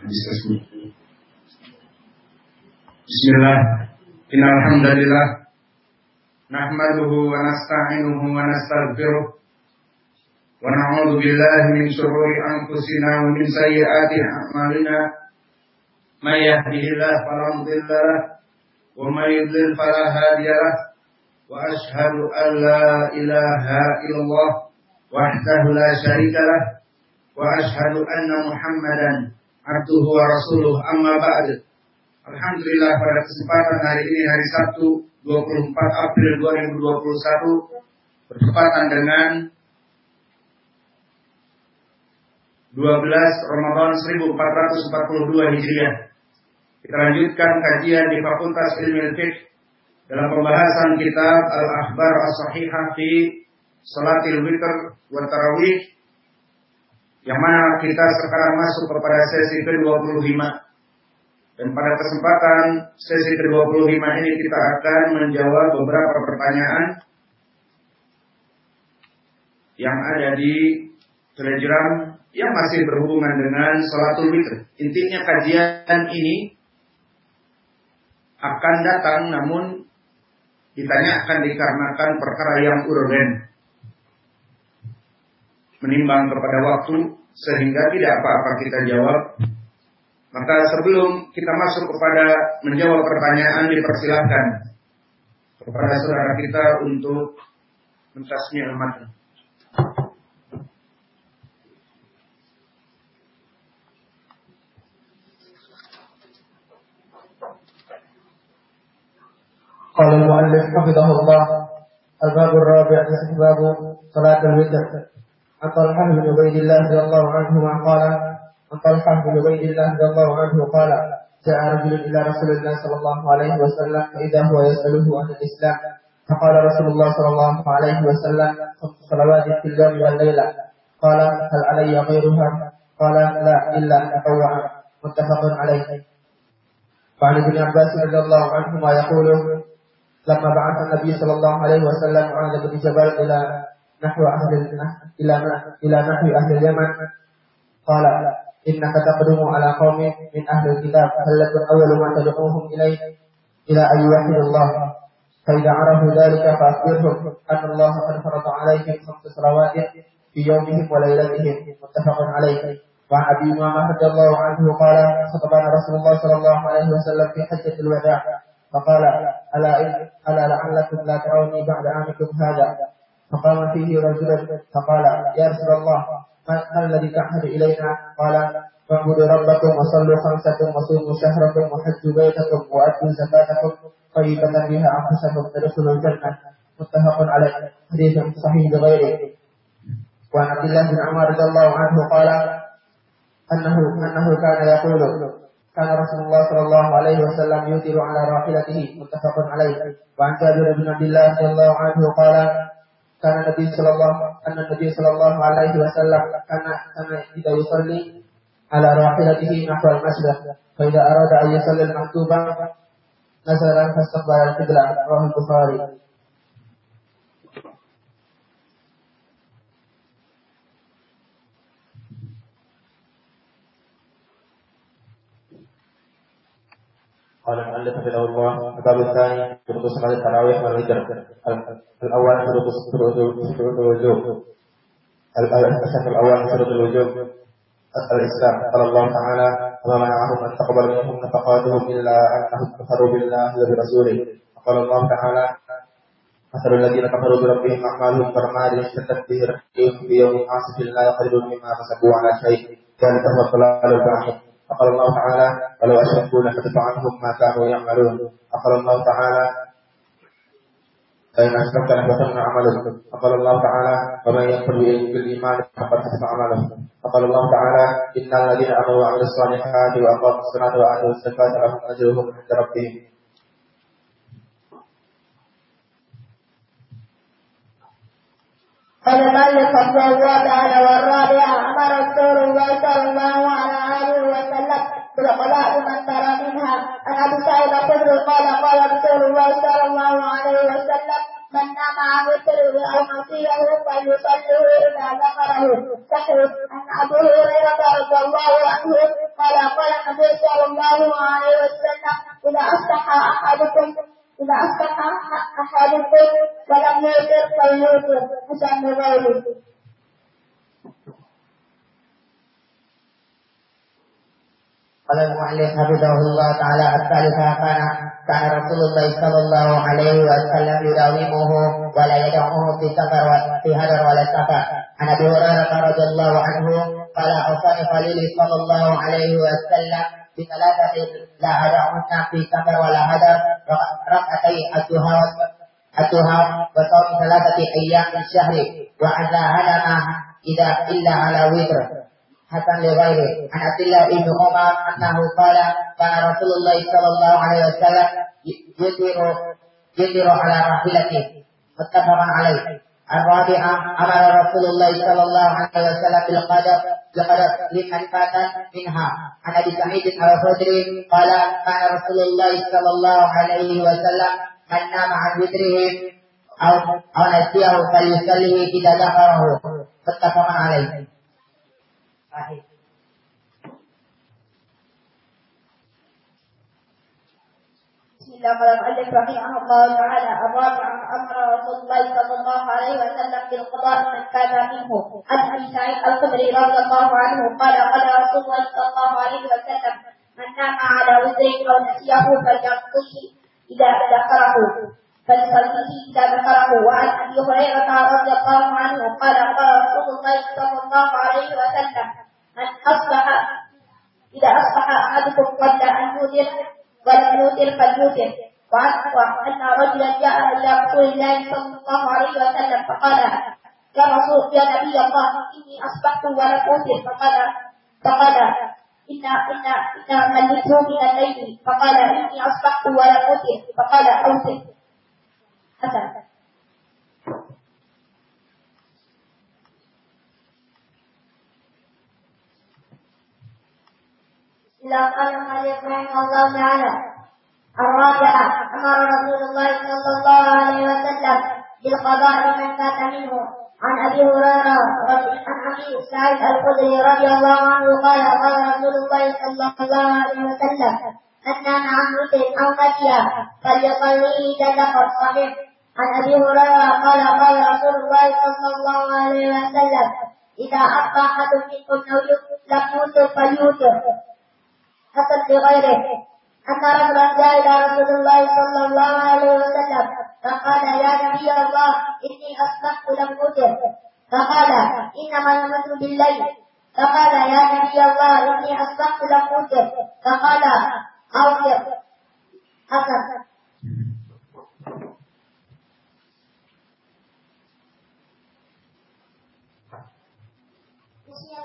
Bismillah. Innal hamdalillah. Nahmaduhu wa nasta'inuhu wa nastaghfiruh. Wa na'udzu billahi min shururi anfusina wa min sayyiati a'malina. May yahdihillahu fala mudilla wa may yudlil fala wa ashhadu an la ilaha illallah wahdahu la syarika lahu wa ashhadu anna Muhammadan abduhu wa rasuluh amma ba'd. Alhamdulillah pada kesempatan hari ini hari Sabtu 24 April 2021 bertepatan dengan 12 Ramadan 1442 Hijriah. Kita lanjutkan kajian di Fakultas Ilmu Fiqh dalam pembahasan kitab Al-Akhbar As-Sahihah fi Salatil Witr wa Tarawih yang mana kita sekarang masuk kepada sesi ke-25. Dan pada kesempatan sesi ke-25 ini kita akan menjawab beberapa pertanyaan yang ada di Telegram yang masih berhubungan dengan sholatul witr. Intinya kajian ini akan datang namun ditanyakan dikarenakan perkara yang urgen menimbang kepada waktu sehingga tidak apa-apa kita jawab. Maka sebelum kita masuk kepada menjawab pertanyaan dipersilahkan kepada saudara kita untuk mentasmi amat. قال المؤلف حفظه الله الباب الرابع استحباب صلاة الوتر عن طلحة بن عبيد الله رضي الله عنهما قال عن طلحة بن عبيد الله رضي الله عنه قال جاء رجل إلى رسول الله صلى الله عليه وسلم فإذا هو يسأله عن الإسلام فقال رسول الله صلى الله عليه وسلم صلوات في اليوم والليلة. قال هل علي غيرها؟ قال لا إلا أطوع. متفق عليه. وعن ابن عباس رضي الله عنهما يقول لما بعث النبي صلى الله عليه وسلم معاذ بن جبل إلى نحو أهل إلى إلى نحو أهل اليمن قال إنك تقدم على قوم من أهل الكتاب هل لكم أول ما تدعوهم إليه إلى أن يوحدوا الله فإذا عرفوا ذلك فأخبرهم أن الله قد فرض عليهم خمس صلوات في يومهم وليلتهم متفق عليه وعن أبي أمامة رضي الله عنه قال خطبنا رسول الله صلى الله عليه وسلم في حجة الوداع فقال ألا ألا لعلكم لا تروني بعد عامكم هذا فقام فيه رجل فقال يا رسول الله ما الذي تعهد إلينا قال واعبدوا ربكم وصلوا خمسكم وصوموا شهركم وحجوا بيتكم وأدوا زكاتكم طيبة بها أنفسكم تدخلوا الجنة متفق عليه حديث صحيح بغيره وعن عبد الله بن عمر رضي الله عنه قال أنه أنه كان يقول كان رسول الله صلى الله عليه وسلم يوتر على راحلته متفق عليه وعن جابر بن عبد الله رضي الله عنه قال karena Nabi Sallallahu karena Nabi Sallallahu Alaihi Wasallam karena karena tidak yusalli ala rahilatihi nafal masjidah faida arada ayyasalil maktubah nasaran fastaqbal al-qiblah Bukhari قال المؤلف رحمه الله الباب الثاني شروط صلاة التراويح والوتر الأول شروط شروط الوجوب الشرط الأول شروط الوجوب الإسلام قال الله تعالى وما منعهم أن تقبل منهم نفقاتهم إلا أنهم كفروا بالله وبرسوله وقال الله تعالى مثل الذين كفروا بربهم أعمالهم كرماد اشتدت به ريح في يوم عاصف لا يقدرون مما كسبوا على شيء ذلك هو الضلال البعيد وقال الله تعالى ولو أشركوا لحبط عنهم ما كانوا يعملون وقال الله تعالى فإن أشركت لحبطن عملك وقال الله تعالى ومن يكفر بالإيمان فقد حسن عمله وقال الله تعالى إن الذين آمنوا وعملوا الصالحات وأقاموا الصلاة وآتوا الزكاة لهم أجرهم عند ربهم رحمه الله تعالى والرابع أمر رسول الله صلى الله عليه وسلم بالقضاء من ترى منها. عن أبي سعيد الخدري قال قال رسول الله صلى الله عليه وسلم من نام عن وتره أو نسيه فليصلي إذا ذكره. صحيح عن أبي هريرة رضي الله عنه قال قال النبي صلى الله عليه وسلم إذا أصبح أحدكم إذا أصبح أحدكم ولم يوتر فليوتر حسن غيره قال المؤلف حفظه الله تعالى الثالثة كان كان رسول الله صلى الله عليه وسلم يداومه ولا يدعوه في سفر في هدر ولا سفر. عن أبي هريرة رضي الله عنه قال أوصاني خليلي صلى الله عليه وسلم بثلاثة لا أدعهن في سفر ولا هدر ركعتي الدهى الدهى وصوم ثلاثة أيام من الشهر وأن لا علم إذا إلا على وتر حسن لغيره عن عبد الله بن عمر انه قال كان رسول الله صلى الله عليه وسلم يدير يدير على راحلته متفق عليه الرابعة أمر رسول الله صلى الله عليه وسلم بالقدر بقدر لمن فات منها عن أبي سعيد الخدري قال كان رسول الله صلى الله عليه وسلم من نام عن وتره أو أو نسيه فليصلي إذا ذكره متفق عليه صحيح الله قال المؤلف رحمه الله تعالى. الرابع أمر رسول الله صلى الله عليه وسلم بالقضاء من كان منه. عن أبي سعيد الخدري رضي الله عنه قال قال رسول الله صلى الله عليه وسلم من نام على وزر أو نسيه فليقضه إذا ذكره. فليصليه إذا ذكره. وعن أبي هريرة رضي الله عنه قال قال رسول الله صلى الله عليه وسلم من أصبح إذا أصبح أحدكم قبل أن يوتر ولم يوتر فليوتر وعن أن رجلا جاء إلى رسول الله صلى الله عليه وسلم فقال يا رسول يا نبي الله إني أصبحت ولم أوتر فقال فقال إن إن إن ملكه من الليل فقال إني أصبحت ولم أوتر فقال أوتر حسن إلى قال المؤلف رحمه الله تعالى الرابعة أمر رسول الله صلى الله عليه وسلم بالقضاء لمن فات منه. عن أبي هريرة عن سعيد الخدري رضي الله عنه قال قال رسول الله صلى الله عليه وسلم من نام عن وتر أو نسي فليصلي إذا صحيح عن أبي هريرة قال قال رسول الله صلى الله عليه وسلم إذا أصبح أحد منكم لم يوتر فليوتر. حسن لغيره أن رجلا جاء إلى رسول الله صلى الله عليه وسلم فقال يا نبي الله إني أصبحت لم أوتر فقال إنما المثل بالليل فقال يا نبي الله إني أصبحت لم أوتر فقال أوتر حسن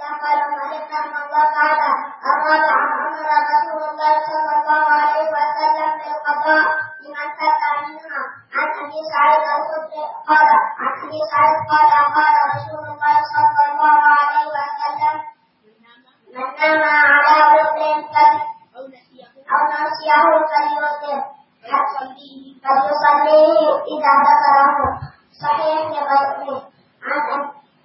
قال المؤلف رحمه الله تعالى الرابع امر رسول الله صلى الله عليه وسلم بالقضاء لمن فات منها عن ابي سعيد الخدري قال عن ابي سعيد قال قال رسول الله صلى الله عليه وسلم من نام على وتر او نسيه فليوتر فليصليه اذا ذكره صحيح لغيره عن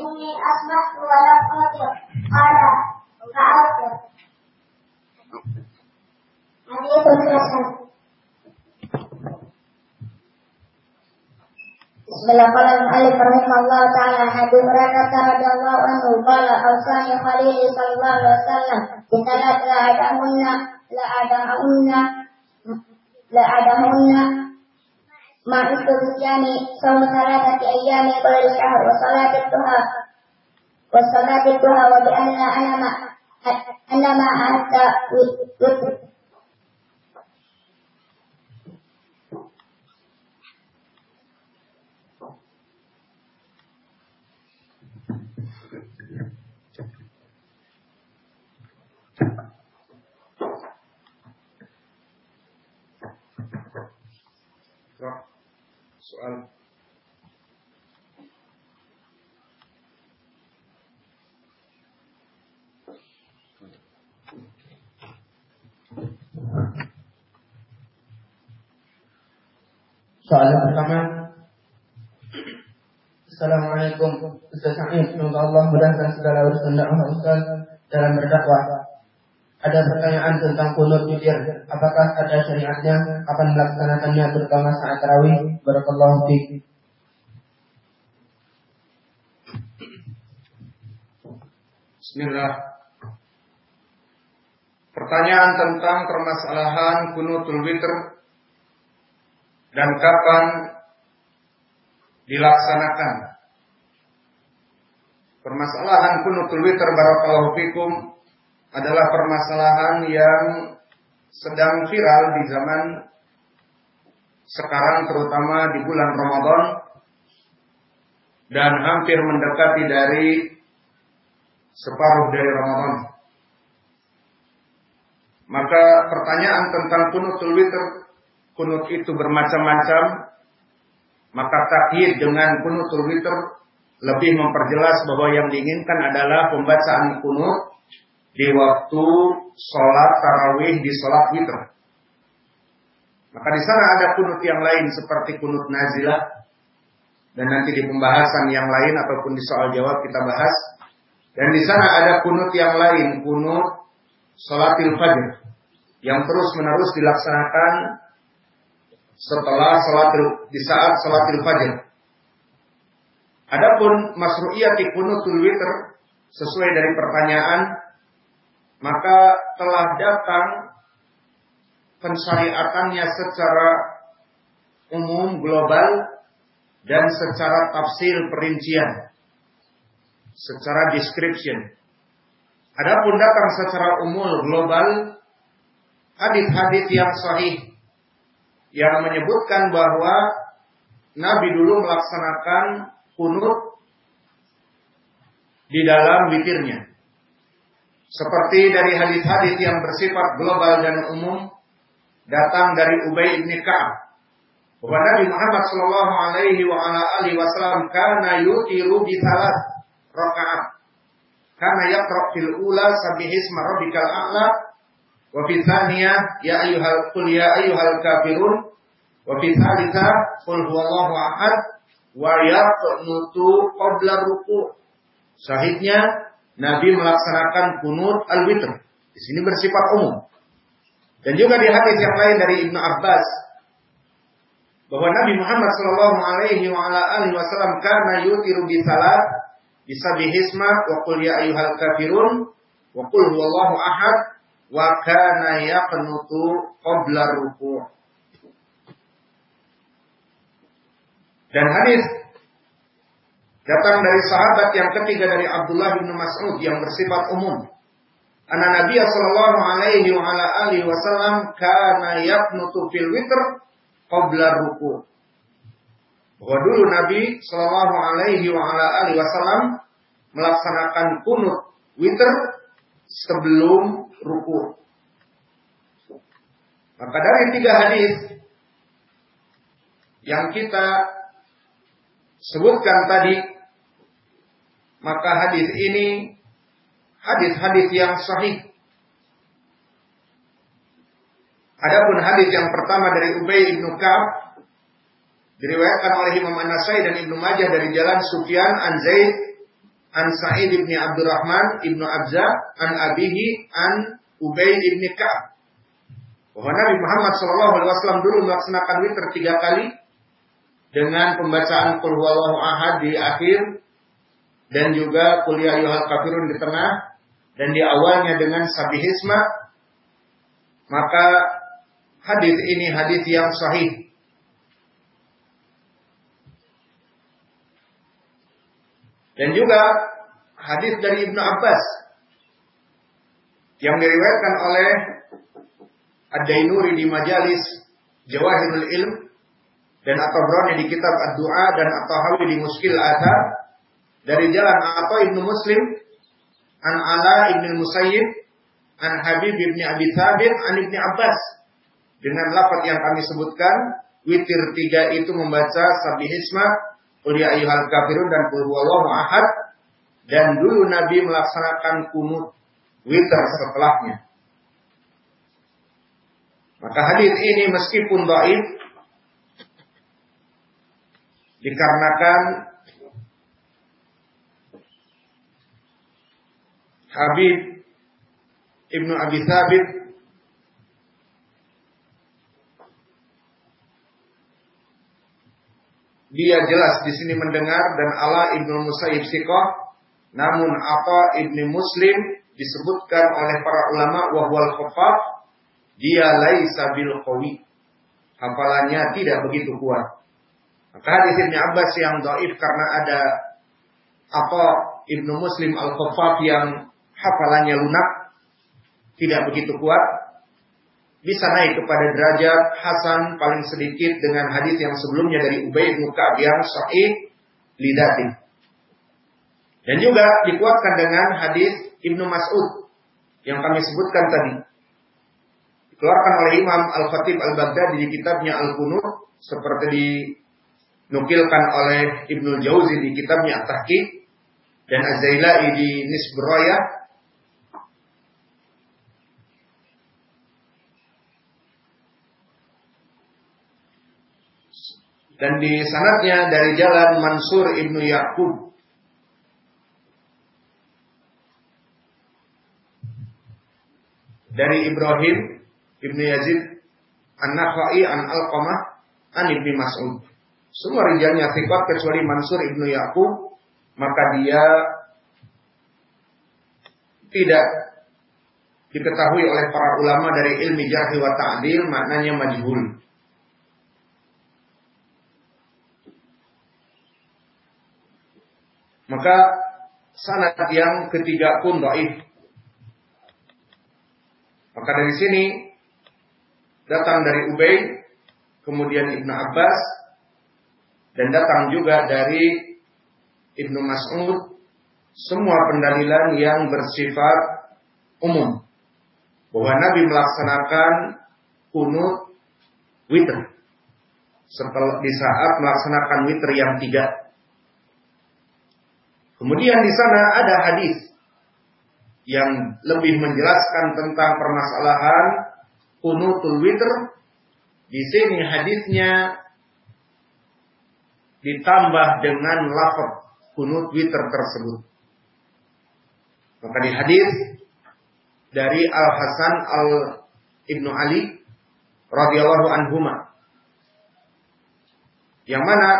إني أصبحت ولم أوتر قال فأوتر حديث حسن بسم الله قال المؤلف رحمه الله تعالى عن ابي هريره رضي الله عنه قال اوصاني خليلي صلى الله عليه وسلم مع حفظ الصيام صوم ثلاثة أيام غير شهر وصلاة الضحى وصلاة الضحى وبأن أنا ما أن ما أعدت Yeah soal. Soal yang pertama Assalamualaikum Ustaz Sa'id Semoga Allah mudahkan segala urusan dakwah Ustaz dalam berdakwah ada pertanyaan tentang kunut witir. Apakah ada syariatnya? Kapan melaksanakannya terutama saat tarawih? Barakallahu fiik. Bismillah. Pertanyaan tentang permasalahan kunutul witr dan kapan dilaksanakan. Permasalahan kunutul witr barakallahu fikum adalah permasalahan yang sedang viral di zaman sekarang terutama di bulan Ramadan dan hampir mendekati dari separuh dari Ramadan. Maka pertanyaan tentang kunutul witr, kunut itu bermacam-macam. Maka takhid dengan kunutul witr lebih memperjelas bahwa yang diinginkan adalah pembacaan kunut di waktu sholat tarawih di sholat witr. Maka di sana ada kunut yang lain seperti kunut nazilah dan nanti di pembahasan yang lain ataupun di soal jawab kita bahas. Dan di sana ada kunut yang lain, kunut sholatil fajr yang terus menerus dilaksanakan setelah sholatil di saat sholatil fajr. Adapun masru'iyati kunutul witr sesuai dari pertanyaan maka telah datang pensyariatannya secara umum global dan secara tafsir perincian. Secara description. Adapun datang secara umum global hadis-hadis yang sahih yang menyebutkan bahwa Nabi dulu melaksanakan kunut di dalam witirnya seperti dari hadis-hadis yang bersifat global dan umum datang dari Ubay bin Ka'ab bahwa Nabi Muhammad sallallahu alaihi wa ala alihi wasallam kana yutiru bi salat rakaat. Kana yaqra fil ula sabbihisma rabbikal a'la wa fi thaniyah ya ayyuhal qul ya ayyuhal kafirun wa fi thalitha qul huwallahu ahad wa yaqnutu qabla ruku'. Sahihnya Nabi melaksanakan kunut al-witr. Di sini bersifat umum. Dan juga di hadis yang lain dari Ibnu Abbas bahwa Nabi Muhammad Shallallahu Alaihi Wasallam karena yutiru bi salat bisa bihisma wa qul ya ayyuhal kafirun wa qul huwallahu ahad wa kana yaqnutu qabla ruku' Dan hadis Datang dari sahabat yang ketiga dari Abdullah bin Mas'ud yang bersifat umum. Anak Nabi sallallahu alaihi wa ala alihi wasallam kana yaqnutu fil witr qabla ruku. Bahwa dulu Nabi sallallahu alaihi wa ala alihi wasallam melaksanakan kunut witr sebelum ruku. Maka dari tiga hadis yang kita sebutkan tadi maka hadis ini hadis-hadis yang sahih. Adapun hadis yang pertama dari Ubay bin Ka'ab diriwayatkan oleh Imam An-Nasai dan Ibnu Majah dari jalan Sufyan an Zaid an Sa'id bin Abdurrahman ibnu Abza an Abihi an Ubay bin Ka'ab bahwa Nabi Muhammad SAW dulu melaksanakan witir tiga kali dengan pembacaan Qul ahad di akhir dan juga kuliah yuhal kafirun di tengah. Dan di awalnya dengan sabihisma maka hadis ini hadis yang sahih. Dan juga hadis dari Ibnu Abbas. Yang diriwayatkan oleh Ad-Dainuri di majalis Jawahirul Ilm. Dan atau Brani di kitab Ad-Du'a dan atau Hawi di Muskil Athar dari jalan apa Ibnu Muslim an Ala Ibnu Musayyib an Habib Ibnu Abi Thabit an Ibnu Abbas dengan lafaz yang kami sebutkan witir tiga itu membaca sabihisma, qul ya ayyuhal kafirun dan qul huwallahu ahad dan dulu Nabi melaksanakan kunut witir setelahnya. Maka hadis ini meskipun dhaif dikarenakan Habib Ibnu Abi Thabit. Dia jelas di sini mendengar dan Allah Ibnu Musayyib Sikoh namun apa Ibnu Muslim disebutkan oleh para ulama wahwal khafaf dia laisa bil qawi. Hafalannya tidak begitu kuat. Maka hadis Ibnu Abbas yang dhaif karena ada apa Ibnu Muslim al-Khaffaf yang hafalannya lunak, tidak begitu kuat, bisa naik kepada derajat Hasan paling sedikit dengan hadis yang sebelumnya dari Ubay bin Ka'ab yang sahih lidatin. Dan juga dikuatkan dengan hadis Ibnu Mas'ud yang kami sebutkan tadi. Dikeluarkan oleh Imam Al-Khatib Al-Baghdadi di kitabnya Al-Qunut seperti dinukilkan oleh Ibnu Jauzi di kitabnya At-Tahqiq dan Az-Zailai di Nisbraya dan di sanatnya dari jalan Mansur ibnu Yakub dari Ibrahim ibnu Yazid An-Nakhai an Al-Qamah an ibnu Mas'ud. Semua rijalnya thiqat kecuali Mansur ibnu Yakub, maka dia tidak diketahui oleh para ulama dari ilmi jarhi wa ta'dil maknanya majhul. Maka sanad yang ketiga pun dhaif. Maka dari sini datang dari Ubay, kemudian Ibnu Abbas, dan datang juga dari Ibnu Mas'ud, semua pendalilan yang bersifat umum. Bahwa Nabi melaksanakan kunut witr. Setelah di saat melaksanakan witr yang tiga. Kemudian di sana ada hadis yang lebih menjelaskan tentang permasalahan kunutul witr. Di sini hadisnya ditambah dengan lafaz kunut witr tersebut. Maka di hadis dari Al Hasan Al Ibnu Ali radhiyallahu anhuma yang mana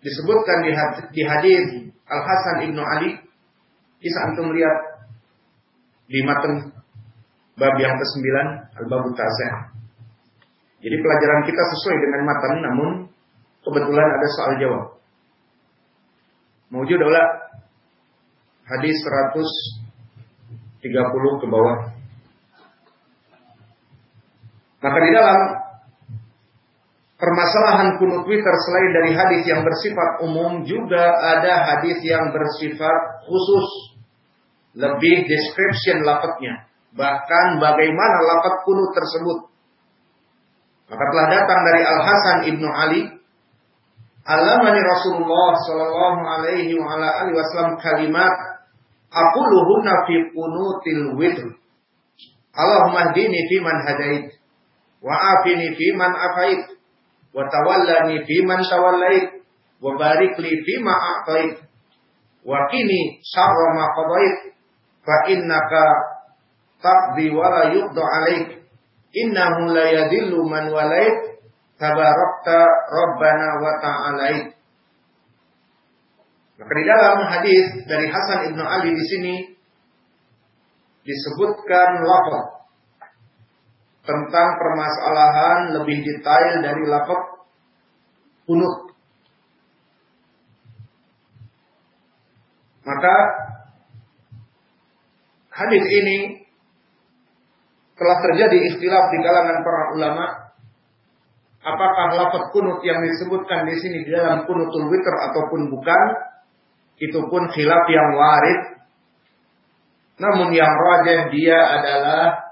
disebutkan di hadis Al Hasan ibnu Ali bisa antum lihat di matan bab yang ke-9 al tasih. Jadi pelajaran kita sesuai dengan matan namun kebetulan ada soal jawab. Mau ulah hadis 130 ke bawah. Maka di dalam permasalahan kunut witir selain dari hadis yang bersifat umum juga ada hadis yang bersifat khusus. Lebih description lafadznya bahkan bagaimana lafaz kunut tersebut. Maka telah datang dari Al Hasan ibnu Ali Alamani Rasulullah Sallallahu Alaihi wa ala alihi Wasallam kalimat Aquluhunna fi kunutil witr Allahumma hdini fi man hadait Wa afini fi man afait wa tawallani fi man tawallait wa barik li fi ma a'tait. Wa qini syarra ma qadait fa innaka taqdi wa la yuqda alaik. Innahu la yadillu man walait tabarakta rabbana wa ta'alait. Maka di dalam hadis dari Hasan ibnu Ali di sini disebutkan lafaz tentang permasalahan lebih detail dari lafaz kunut. Maka hadis ini telah terjadi istilah di kalangan para ulama apakah lafaz kunut yang disebutkan di sini di dalam kunutul witr ataupun bukan itu pun khilaf yang warid namun yang rajah dia adalah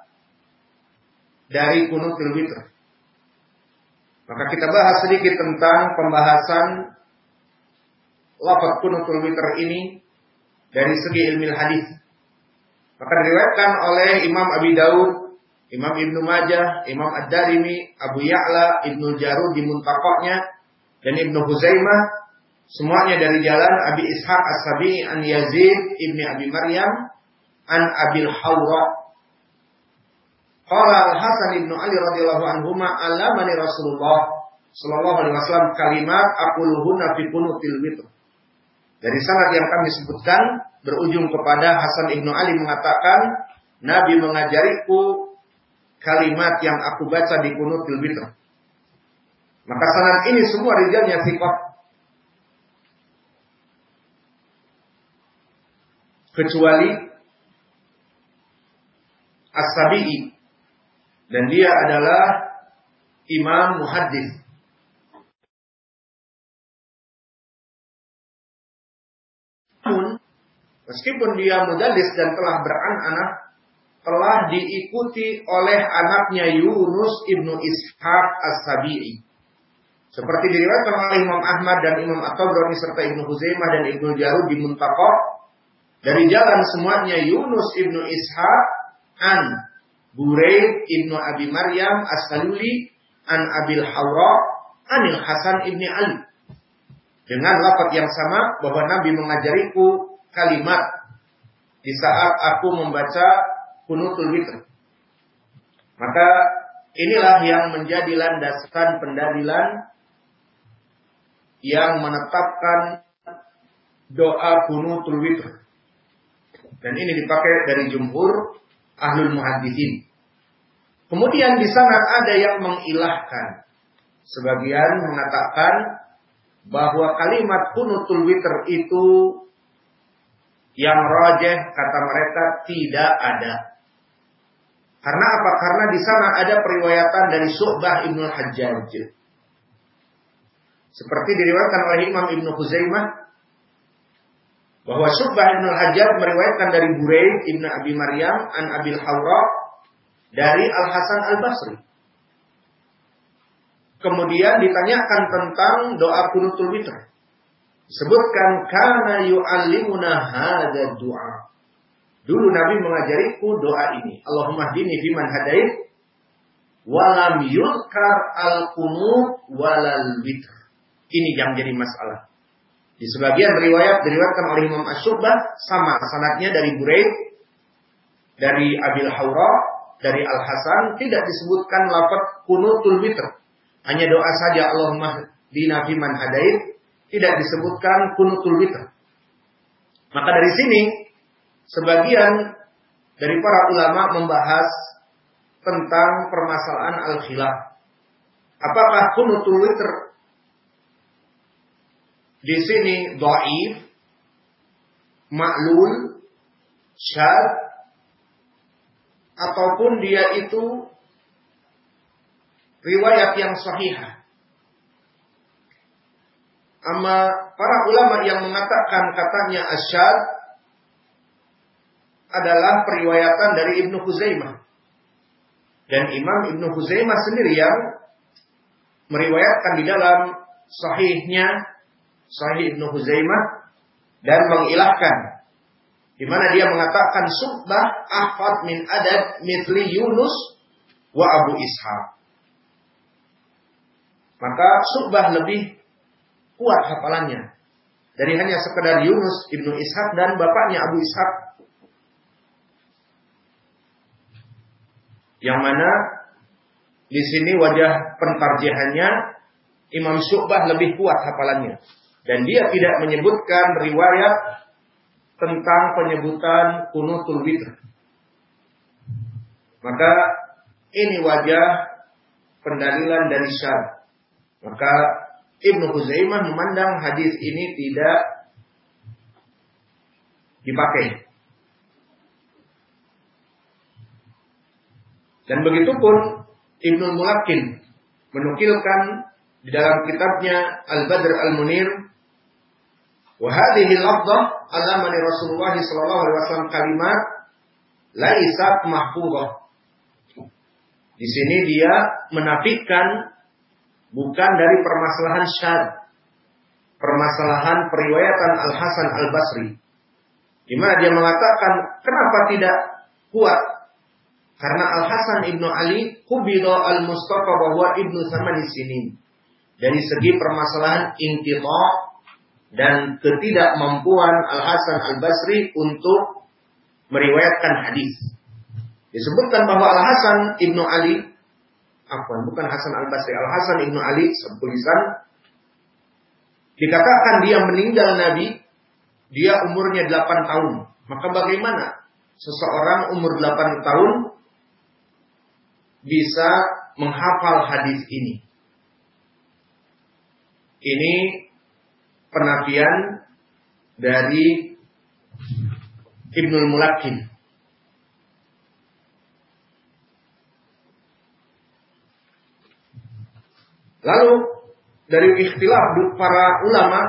dari kunutul witr. Maka kita bahas sedikit tentang pembahasan lafaz kunutul witr ini dari segi ilmu hadis. Maka diriwayatkan oleh Imam Abi Daud, Imam Ibnu Majah, Imam Ad-Darimi, Abu Ya'la, Ibnu Jarud di Muntaqahnya dan Ibnu Huzaimah semuanya dari jalan Abi Ishaq As-Sabi an Yazid Ibni Abi Maryam an Abil Hawra Qala Al-Hasan ibnu Ali radhiyallahu anhu alamani Rasulullah sallallahu alaihi wasallam kalimat aquluhunna fi kunutil witr. Dari sanad yang kami sebutkan berujung kepada Hasan ibnu Ali mengatakan Nabi mengajariku kalimat yang aku baca di kunutil witr. Maka sanad ini semua rijalnya thiqah. Kecuali As-Sabi'i dan dia adalah imam muhaddis. Namun, meskipun dia mudallis dan telah beranak-anak, telah diikuti oleh anaknya Yunus ibnu Ishaq as-Sabi'i. Seperti diriwayatkan oleh Imam Ahmad dan Imam At-Tabrani serta Ibnu Huzaimah dan Ibnu Jarud di Muntaqah dari jalan semuanya Yunus ibnu Ishaq an Buraid ibnu Abi Maryam As-Saluli an Abil Hawra anil Hasan ibni Ali. Dengan lafaz yang sama bahwa Nabi mengajariku kalimat di saat aku membaca kunutul witr. Maka inilah yang menjadi landasan pendalilan yang menetapkan doa kunutul witr. Dan ini dipakai dari jumhur ahlul muhadithin. Kemudian di sana ada yang mengilahkan. Sebagian mengatakan bahwa kalimat kunutul witr itu yang rojeh kata mereka tidak ada. Karena apa? Karena di sana ada periwayatan dari Su'bah Ibnu Hajjaj. Seperti diriwayatkan oleh Imam Ibnu Huzaimah bahwa Su'bah Ibnu Hajjaj meriwayatkan dari Buraid Ibnu Abi Maryam an Abil Hawra dari Al Hasan Al Basri. Kemudian ditanyakan tentang doa kunutul witr. Sebutkan karena yu'allimuna hadza doa. Dulu Nabi mengajariku doa ini. Allahumma hdini fiman hadait walam yulkar al kunut walal witr. Ini yang jadi masalah. Di sebagian riwayat diriwayatkan oleh Imam Asyubah sama sanatnya dari Buraid dari Abil Hawra dari Al Hasan tidak disebutkan lafaz kunutul witr. Hanya doa saja Allahumma dina fiman hadait tidak disebutkan kunutul witr. Maka dari sini sebagian dari para ulama membahas tentang permasalahan al-khilaf. Apakah kunutul witr di sini dhaif, maklul, syad ataupun dia itu riwayat yang sahih. Ama para ulama yang mengatakan katanya asyad adalah periwayatan dari Ibnu Huzaimah. Dan Imam Ibnu Huzaimah sendiri yang meriwayatkan di dalam sahihnya Sahih Ibnu Huzaimah dan mengilahkan di mana dia mengatakan subah ahfad min adad mitli Yunus wa Abu Ishaq. Maka subah lebih kuat hafalannya dari hanya sekedar Yunus ibnu Ishaq dan bapaknya Abu Ishaq. Yang mana di sini wajah pentarjihannya Imam Syu'bah lebih kuat hafalannya. Dan dia tidak menyebutkan riwayat tentang penyebutan kunutul witr. Maka ini wajah pendalilan dari syar. Maka Ibnu Huzaimah memandang hadis ini tidak dipakai. Dan begitu pun Ibnu Mulakin menukilkan di dalam kitabnya Al-Badr Al-Munir Wahadihi lafzah alamani Rasulullah sallallahu alaihi wasallam kalimat laisat mahfudah. Di sini dia menafikan bukan dari permasalahan syad. Permasalahan periwayatan Al-Hasan Al-Basri. Di mana dia mengatakan, kenapa tidak kuat? Karena Al-Hasan Ibnu Ali kubido al-Mustafa bahwa Ibnu Samani sini. Dari segi permasalahan intito dan ketidakmampuan Al-Hasan Al-Basri untuk meriwayatkan hadis. Disebutkan bahwa Al-Hasan Ibnu Ali apa bukan Hasan Al-Basri, Al-Hasan Ibnu Ali sebulisan dikatakan dia meninggal Nabi dia umurnya 8 tahun. Maka bagaimana seseorang umur 8 tahun bisa menghafal hadis ini? Ini penafian dari Ibnul Mulakin. Lalu dari ikhtilaf para ulama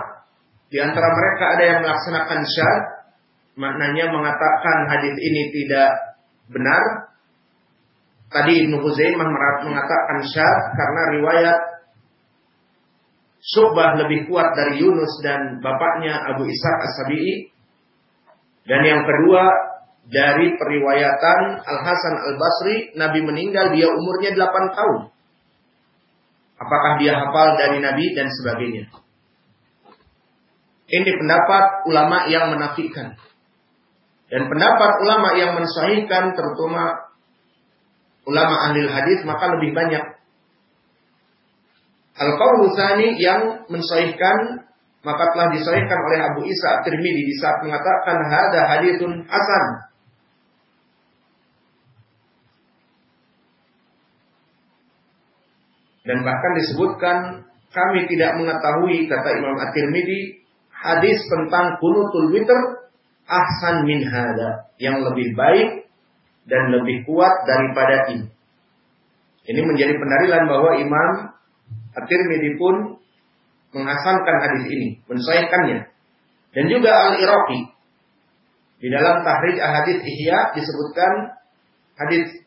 di antara mereka ada yang melaksanakan syad, maknanya mengatakan hadis ini tidak benar. Tadi Ibnu Huzaimah mengatakan syad karena riwayat Syu'bah lebih kuat dari Yunus dan bapaknya Abu Ishaq As-Sabi'i. Dan yang kedua, dari periwayatan Al-Hasan Al-Basri, Nabi meninggal dia umurnya 8 tahun. Apakah dia hafal dari Nabi dan sebagainya. Ini pendapat ulama yang menafikan. Dan pendapat ulama yang mensahihkan terutama ulama ahli hadis maka lebih banyak. Al-Qawlu yang mensahihkan maka telah disahihkan oleh Abu Isa At-Tirmidzi di saat mengatakan hada hadithun hasan. Dan bahkan disebutkan kami tidak mengetahui kata Imam At-Tirmidzi hadis tentang kunutul witr ahsan min hada yang lebih baik dan lebih kuat daripada ini. Ini menjadi pendalilan bahwa Imam At-Tirmidzi pun menghasankan hadis ini, mensahihkannya. Dan juga Al-Iraqi di dalam Tahrij Ahadits Ihya disebutkan hadis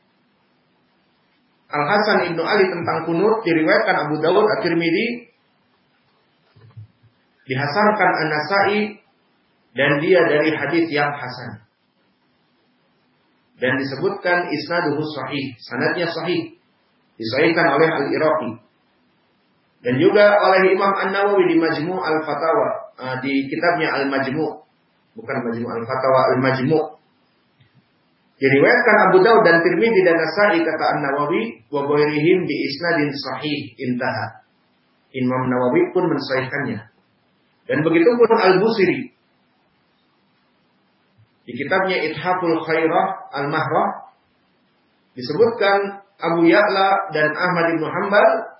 Al Hasan Ibnu Ali tentang kunut diriwayatkan Abu Dawud At-Tirmidzi dihasankan An-Nasai dan dia dari hadis yang hasan. Dan disebutkan isnaduhu sahih, sanadnya sahih. Disahihkan oleh Al-Iraqi. Dan juga oleh Imam An-Nawawi di Majmu' Al-Fatawa, uh, di kitabnya Al-Majmu', bukan Majmu' Al-Fatawa, Al-Majmu'. Diriwayatkan Abu Daud dan Tirmidzi dan Nasai kata An-Nawawi wa ghairihim bi isnadin sahih intaha. Imam Nawawi pun mensahihkannya. Dan begitu pun Al-Busiri. Di kitabnya Ithaful Khairah Al-Mahrah. Disebutkan Abu Ya'la dan Ahmad bin Hanbal.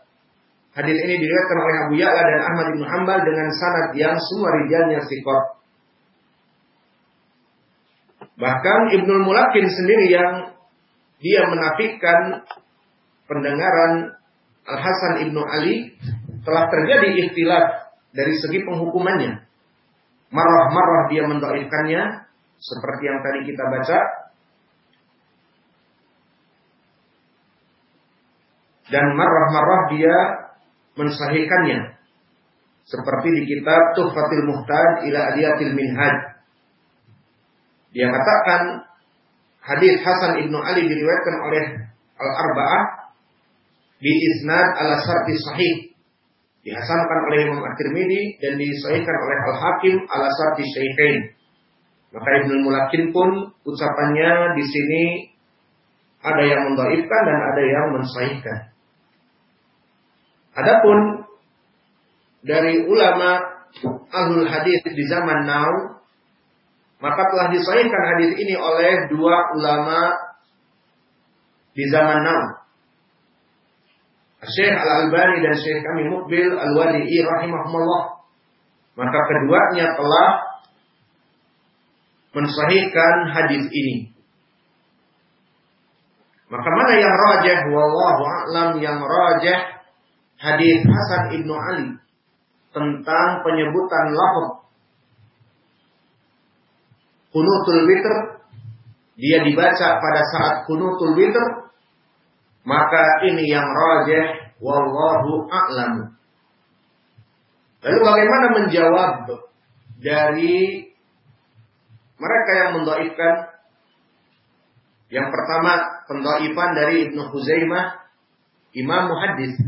Hadis ini diriwayatkan oleh Abu Ya'la dan Ahmad bin Hanbal dengan sanad yang semua rijalnya sikot. Bahkan Ibnul Mulakin sendiri yang dia menafikan pendengaran Al-Hasan Ibnu Ali telah terjadi ikhtilaf dari segi penghukumannya. Marah-marah dia mendoakannya seperti yang tadi kita baca. Dan marah-marah dia mensahihkannya. Seperti di kitab Tuhfatil Muhtaj ila Adiyatil Minhaj. Dia katakan hadis Hasan Ibnu Ali diriwayatkan oleh Al-Arba'ah bi isnad ala sarti sahih dihasankan oleh Imam At-Tirmidzi dan disahihkan oleh Al-Hakim ala sarti Syaikhain. Maka Ibnu Mulakin pun ucapannya di sini ada yang mendaifkan dan ada yang mensahihkan. Adapun dari ulama ahlul hadis di zaman now maka telah disahihkan hadis ini oleh dua ulama di zaman now Syekh Al-Albani dan Syekh kami Mukbil Al-Wadi'i rahimahumullah. Maka keduanya telah mensahihkan hadis ini. Maka mana yang rajah wallahu a'lam yang rajah hadis Hasan Ibnu Ali tentang penyebutan lafaz kunutul witr dia dibaca pada saat kunutul witr maka ini yang rajih Wallahu a'lam. Lalu bagaimana menjawab dari mereka yang mendoifkan? Yang pertama, pendoifan dari Ibnu Huzaimah, Imam Muhaddis.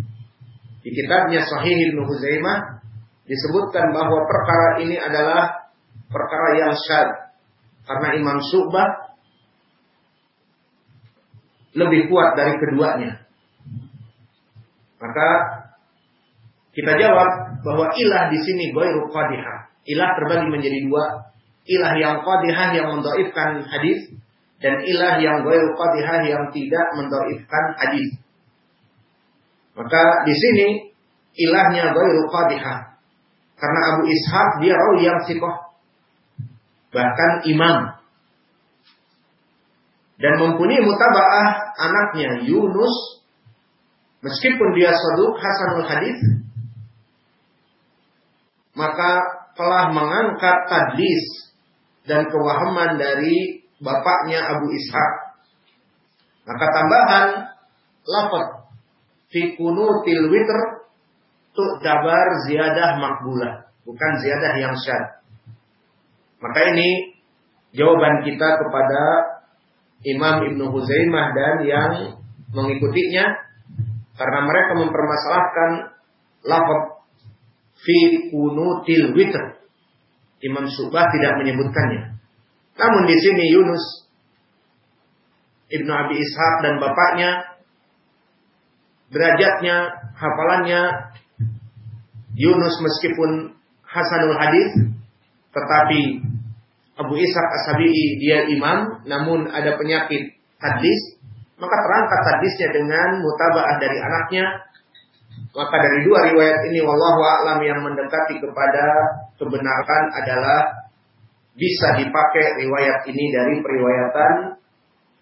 Di kitabnya Sahih Ibnu Huzaimah disebutkan bahwa perkara ini adalah perkara yang syad. Karena Imam Subah lebih kuat dari keduanya. Maka kita jawab bahwa ilah di sini ghairu qadihah. Ilah terbagi menjadi dua. Ilah yang qadihah yang mendoifkan hadis dan ilah yang ghairu qadihah yang tidak mendoifkan hadis. Maka di sini ilahnya ghairu qadihah. Karena Abu Ishaq dia rawi yang sikoh. Bahkan imam. Dan mempunyai mutabaah anaknya Yunus Meskipun dia saduk hasanul hadis, maka telah mengangkat tadlis dan kewahaman dari bapaknya Abu Ishaq. Maka tambahan lafaz fi kunutil witr jabar ziyadah makbulah, bukan ziyadah yang syad. Maka ini jawaban kita kepada Imam Ibnu Huzaimah dan yang mengikutinya karena mereka mempermasalahkan lafaz fi kunutil witr. Imam Subah tidak menyebutkannya. Namun di sini Yunus Ibnu Abi Ishaq dan bapaknya derajatnya, hafalannya Yunus meskipun Hasanul Hadis tetapi Abu Ishaq As-Sabi'i dia imam namun ada penyakit hadis maka terangkat hadisnya dengan mutabaah dari anaknya. Maka dari dua riwayat ini wallahu a'lam yang mendekati kepada kebenaran adalah bisa dipakai riwayat ini dari periwayatan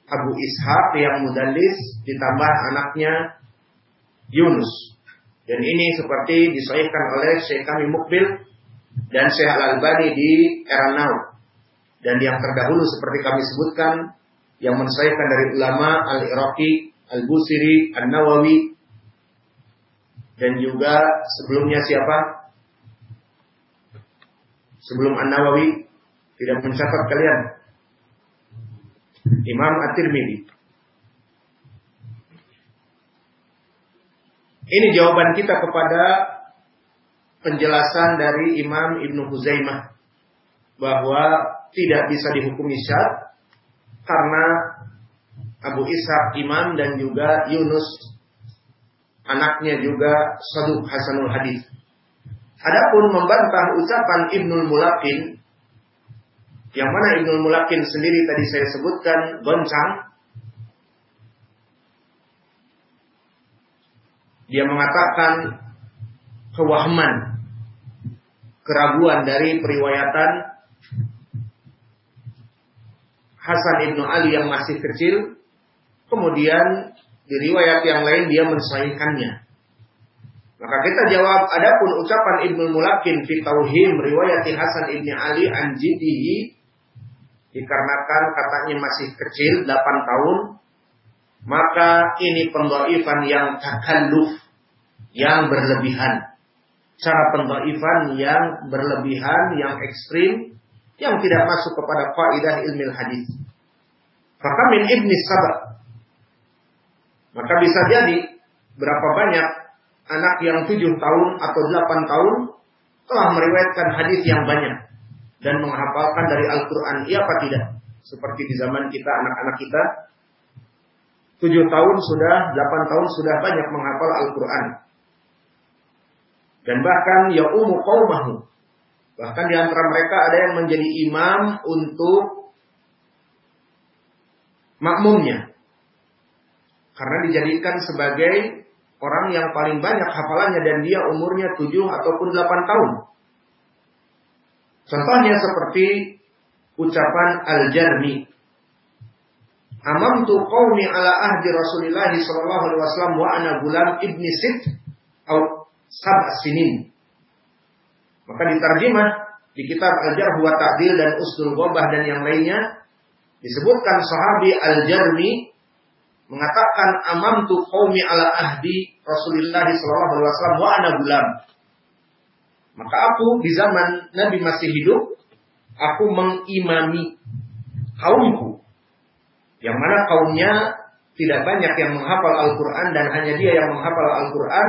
Abu Ishaq yang mudallis ditambah anaknya Yunus. Dan ini seperti disahihkan oleh Syekh kami Mukbil dan Syekh Al-Albani di era. Dan yang terdahulu seperti kami sebutkan yang mensahihkan dari ulama Al-Iraqi, Al-Busiri, An-Nawawi dan juga sebelumnya siapa? Sebelum An-Nawawi tidak mencatat kalian. Imam At-Tirmidzi. Ini jawaban kita kepada penjelasan dari Imam Ibnu Huzaimah bahwa tidak bisa dihukumi syad karena Abu Ishaq imam dan juga Yunus anaknya juga Saduk Hasanul Hadis. Adapun membantah ucapan Ibnul Mulakin yang mana Ibnul Mulakin sendiri tadi saya sebutkan goncang dia mengatakan kewahman keraguan dari periwayatan Hasan ibnu Ali yang masih kecil, kemudian di riwayat yang lain dia mensahihkannya. Maka kita jawab, adapun ucapan Ibnu Mulakin fi tauhim riwayat Hasan ibnu Ali an jiddihi dikarenakan katanya masih kecil 8 tahun maka ini pendoifan yang takalluf yang berlebihan cara pendoifan yang berlebihan yang ekstrim yang tidak masuk kepada kaidah ilmu hadis. Maka min ibni sabar. Maka bisa jadi berapa banyak anak yang tujuh tahun atau delapan tahun telah meriwayatkan hadis yang banyak dan menghafalkan dari Al-Quran. Iya apa tidak? Seperti di zaman kita, anak-anak kita, tujuh tahun sudah, delapan tahun sudah banyak menghafal Al-Quran. Dan bahkan ya umu qawmahu Bahkan di antara mereka ada yang menjadi imam untuk makmumnya. Karena dijadikan sebagai orang yang paling banyak hafalannya dan dia umurnya 7 ataupun 8 tahun. Contohnya seperti ucapan Al-Jarmi. Amamtu qawmi ala ahdi Rasulullah sallallahu alaihi wasallam wa ana gulam ibni sit sab sinin. Maka diterjemah di kitab Al-Jarh wa Ta'dil dan Usdul Gobah dan yang lainnya disebutkan sahabi Al-Jarmi mengatakan amam tu qaumi ala ahdi Rasulullah sallallahu alaihi wasallam wa ana gulam. Maka aku di zaman Nabi masih hidup, aku mengimami kaumku. Yang mana kaumnya tidak banyak yang menghafal Al-Quran dan hanya dia yang menghafal Al-Quran.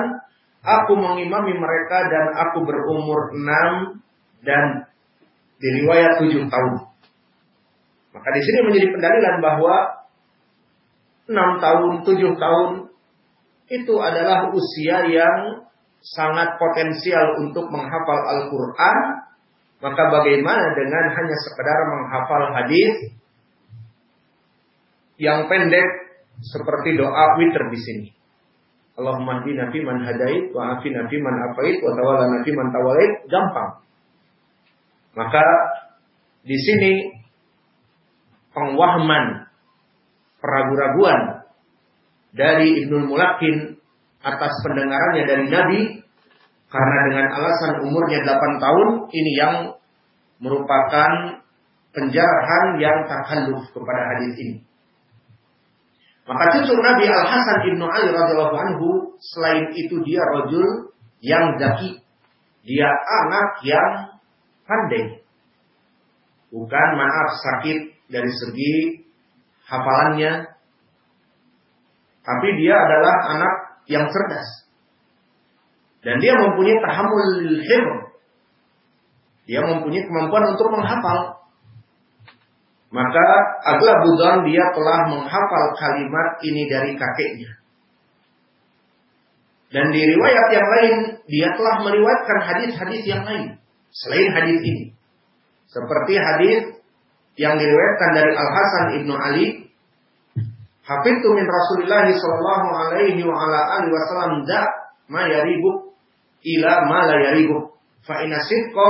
Aku mengimami mereka dan aku berumur enam dan diriwayat tujuh tahun. Maka di sini menjadi pendalilan bahwa enam tahun, tujuh tahun itu adalah usia yang sangat potensial untuk menghafal Al-Quran, maka bagaimana dengan hanya sekedar menghafal hadis yang pendek seperti doa witir di sini. Allahumma hdina fi man hadait wa afina fi man afait wa tawallana fi man tawallait gampang. Maka di sini pengwahman peragu-raguan dari Ibnul Mulakin atas pendengarannya dari Nabi karena dengan alasan umurnya 8 tahun ini yang merupakan penjarahan yang takalluf kepada hadis ini. Maka cucu Nabi Al Hasan ibnu Ali radhiyallahu anhu selain itu dia rojul yang zaki, dia anak yang pandai. Bukan maaf sakit dari segi hafalannya, tapi dia adalah anak yang cerdas. Dan dia mempunyai tahammul hifz. Dia mempunyai kemampuan untuk menghafal. Maka Agla Budan dia telah menghafal kalimat ini dari kakeknya. Dan di riwayat yang lain, dia telah meriwayatkan hadis-hadis yang lain. Selain hadis ini. Seperti hadis yang diriwayatkan dari Al-Hasan Ibnu Ali Hafidtu min Rasulillah sallallahu alaihi wa ala alihi wasallam da ma yaribu ila ma la yaribu. Fa inna sidqa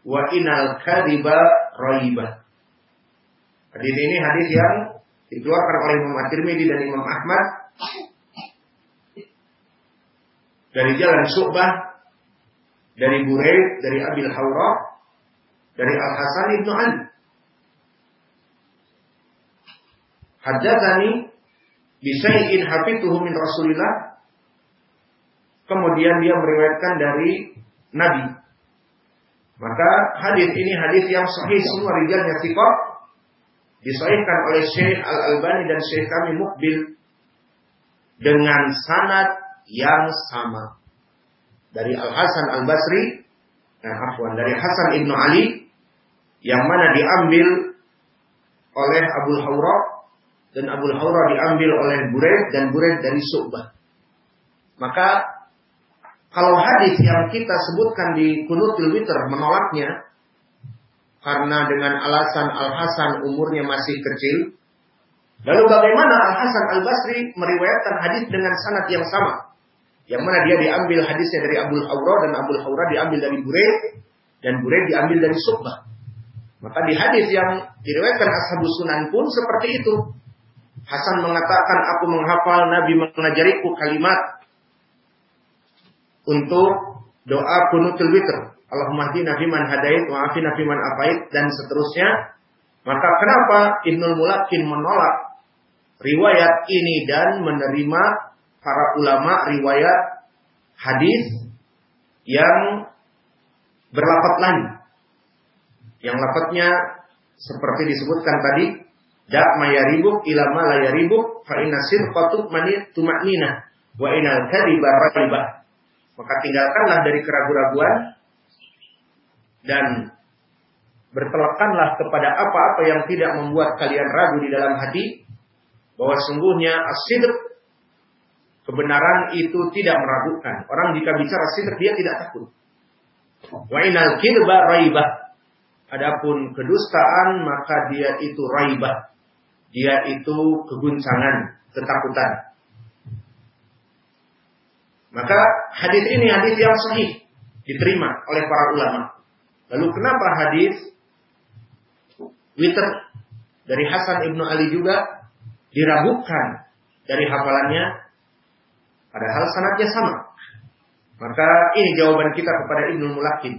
wa inal kadiba raiba. Hadis ini hadis yang dikeluarkan oleh Imam At-Tirmidzi dan Imam Ahmad dari jalan Syu'bah dari Buraid dari Abil Hawra dari Al Hasan ibnu Ali Haddatsani bisyai'in hafidtuhu min Rasulillah. Kemudian dia meriwayatkan dari Nabi. Maka hadis ini hadis yang sahih semua rijalnya thiqah disahihkan oleh Syekh Al-Albani dan Syekh kami Mukbil dengan sanad yang sama. Dari Al-Hasan Al-Basri, nah afwan, dari Hasan Ibnu Ali yang mana diambil oleh Abu Hawra dan Abu Hurairah diambil oleh Buraid dan Buraid dari Su'bah. Maka kalau hadis yang kita sebutkan di Kunutul Witr menolaknya karena dengan alasan Al Hasan umurnya masih kecil. Lalu bagaimana Al Hasan Al Basri meriwayatkan hadis dengan sanad yang sama? Yang mana dia diambil hadisnya dari Abu Hurairah dan Abu Hurairah diambil dari Buraid dan Buraid diambil dari Su'bah. Maka di hadis yang diriwayatkan Ashabus Sunan pun seperti itu. Hasan mengatakan aku menghafal Nabi mengajariku kalimat untuk doa kunutul witr. Allahumma hdina fiman hadait wa afina fiman afait dan seterusnya. Maka kenapa Ibnul Mulakin menolak riwayat ini dan menerima para ulama riwayat hadis yang berlapat lain. Yang lapatnya seperti disebutkan tadi Da ma yaribuk ila ma la yaribuk fa inna sirqatu mani tumaknina wa inal kadhiba raibah. Maka tinggalkanlah dari keraguan-raguan dan bertelekanlah kepada apa-apa yang tidak membuat kalian ragu di dalam hati bahwa sungguhnya asidq kebenaran itu tidak meragukan. Orang jika bicara sidq dia tidak takut. Wa inal kidba raibah. Adapun kedustaan maka dia itu raibah dia itu keguncangan, ketakutan. Maka hadis ini hadis yang sahih diterima oleh para ulama. Lalu kenapa hadis witr dari Hasan ibnu Ali juga diragukan dari hafalannya, padahal sanatnya sama. Maka ini jawaban kita kepada Ibnu Mulakin.